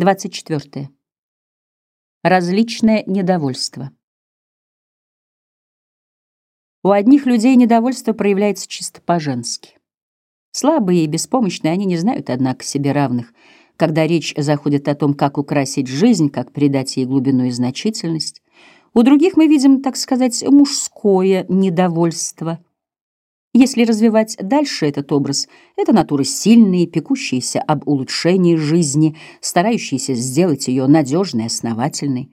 24. Различное недовольство. У одних людей недовольство проявляется чисто по-женски. Слабые и беспомощные они не знают, однако, себе равных, когда речь заходит о том, как украсить жизнь, как придать ей глубину и значительность. У других мы видим, так сказать, мужское недовольство — если развивать дальше этот образ, это натуры сильные, пекущиеся об улучшении жизни, старающиеся сделать ее надежной, основательной.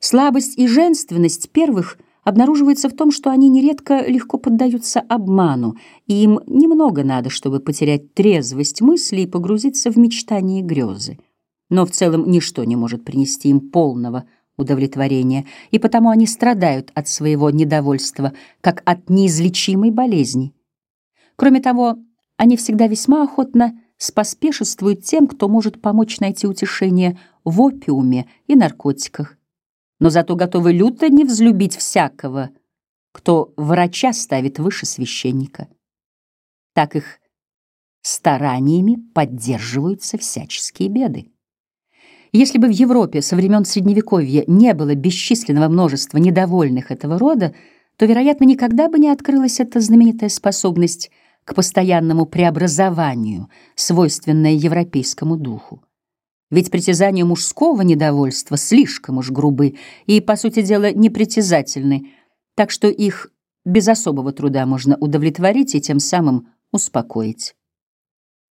Слабость и женственность первых обнаруживается в том, что они нередко легко поддаются обману, и им немного надо, чтобы потерять трезвость мысли и погрузиться в мечтания и грезы. Но в целом ничто не может принести им полного удовлетворения, и потому они страдают от своего недовольства, как от неизлечимой болезни. Кроме того, они всегда весьма охотно споспешествуют тем, кто может помочь найти утешение в опиуме и наркотиках, но зато готовы люто не взлюбить всякого, кто врача ставит выше священника. Так их стараниями поддерживаются всяческие беды. Если бы в Европе со времен Средневековья не было бесчисленного множества недовольных этого рода, то, вероятно, никогда бы не открылась эта знаменитая способность к постоянному преобразованию, свойственная европейскому духу. Ведь притязания мужского недовольства слишком уж грубы и, по сути дела, непритязательны, так что их без особого труда можно удовлетворить и тем самым успокоить.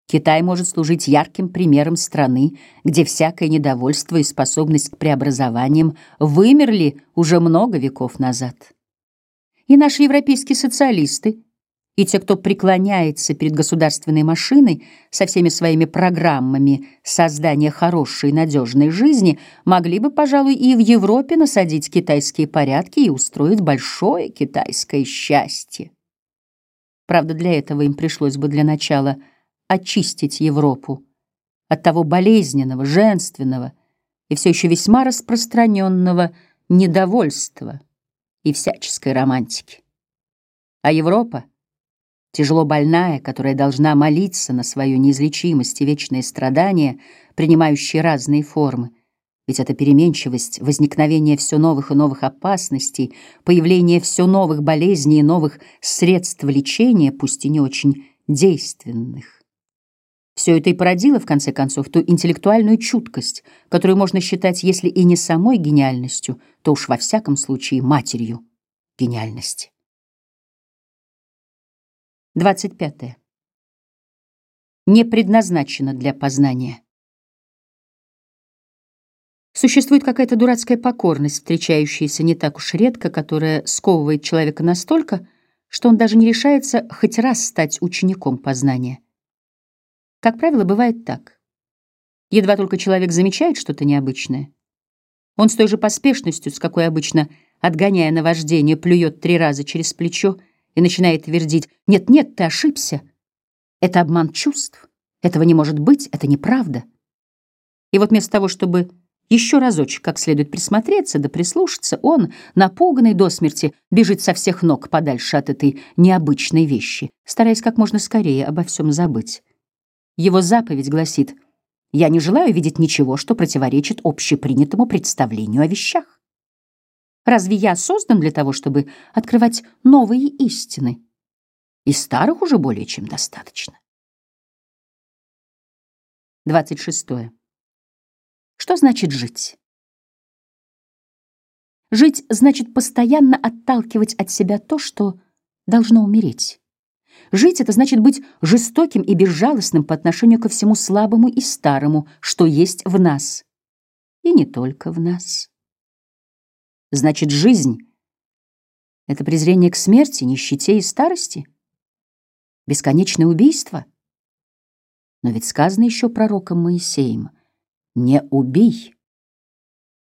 Китай может служить ярким примером страны, где всякое недовольство и способность к преобразованиям вымерли уже много веков назад. И наши европейские социалисты, и те, кто преклоняется перед государственной машиной со всеми своими программами создания хорошей и надежной жизни, могли бы, пожалуй, и в Европе насадить китайские порядки и устроить большое китайское счастье. Правда, для этого им пришлось бы для начала – очистить Европу от того болезненного, женственного и все еще весьма распространенного недовольства и всяческой романтики. А Европа, тяжело больная, которая должна молиться на свою неизлечимость и вечные страдания, принимающие разные формы, ведь это переменчивость, возникновение все новых и новых опасностей, появление все новых болезней и новых средств лечения, пусть и не очень действенных. Все это и породило, в конце концов, ту интеллектуальную чуткость, которую можно считать, если и не самой гениальностью, то уж во всяком случае матерью гениальности. 25. Не предназначено для познания. Существует какая-то дурацкая покорность, встречающаяся не так уж редко, которая сковывает человека настолько, что он даже не решается хоть раз стать учеником познания. Как правило, бывает так. Едва только человек замечает что-то необычное, он с той же поспешностью, с какой обычно, отгоняя наваждение, плюет три раза через плечо и начинает твердить «Нет-нет, ты ошибся. Это обман чувств. Этого не может быть, это неправда». И вот вместо того, чтобы еще разочек как следует присмотреться да прислушаться, он, напуганный до смерти, бежит со всех ног подальше от этой необычной вещи, стараясь как можно скорее обо всем забыть. Его заповедь гласит «Я не желаю видеть ничего, что противоречит общепринятому представлению о вещах». Разве я создан для того, чтобы открывать новые истины? И старых уже более чем достаточно. 26. Что значит жить? Жить значит постоянно отталкивать от себя то, что должно умереть. Жить — это значит быть жестоким и безжалостным по отношению ко всему слабому и старому, что есть в нас. И не только в нас. Значит, жизнь — это презрение к смерти, нищете и старости? Бесконечное убийство? Но ведь сказано еще пророком Моисеем «Не убей».